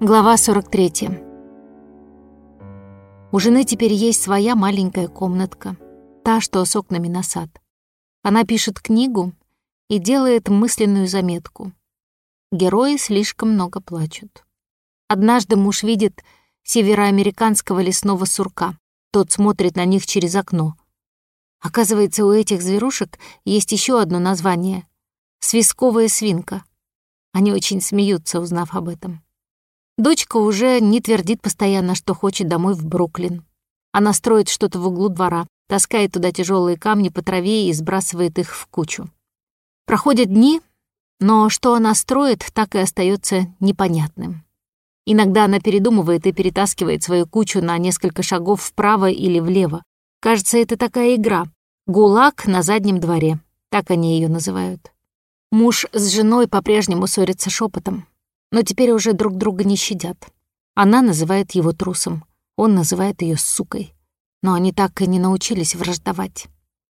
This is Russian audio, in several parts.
Глава 43. У жены теперь есть своя маленькая комнатка, та, что с окнами на сад. Она пишет книгу и делает мысленную заметку. Герои слишком много плачут. Однажды муж видит североамериканского лесного сурка. Тот смотрит на них через окно. Оказывается, у этих зверушек есть еще одно название — свисковая свинка. Они очень смеются, узнав об этом. Дочка уже не твердит постоянно, что хочет домой в Бруклин. Она строит что-то в углу двора, таскает туда тяжелые камни по траве и сбрасывает их в кучу. Проходят дни, но что она строит, так и остается непонятным. Иногда она передумывает и перетаскивает свою кучу на несколько шагов вправо или влево. Кажется, это такая игра. «Гулаг на заднем дворе», так они ее называют. Муж с женой по-прежнему ссорятся шепотом но теперь уже друг друга не щадят. Она называет его трусом, он называет ее сукой. Но они так и не научились враждовать.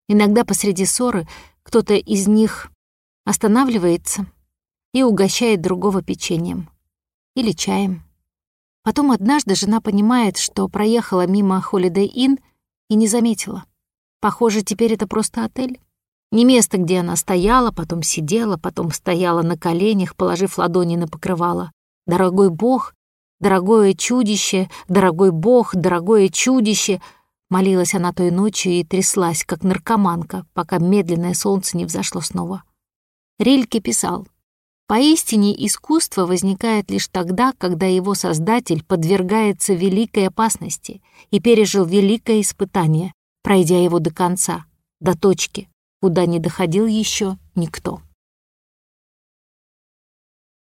Иногда посреди ссоры кто-то из них останавливается и угощает другого печеньем или чаем. Потом однажды жена понимает, что проехала мимо Holiday Inn и не заметила. Похоже, теперь это просто отель. Не место, где она стояла, потом сидела, потом стояла на коленях, положив ладони на покрывало. Дорогой бог, дорогое чудище, дорогой бог, дорогое чудище. Молилась она той ночью и тряслась, как наркоманка, пока медленное солнце не взошло снова. Рильке писал, «Поистине искусство возникает лишь тогда, когда его создатель подвергается великой опасности и пережил великое испытание, пройдя его до конца, до точки, куда не доходил еще никто.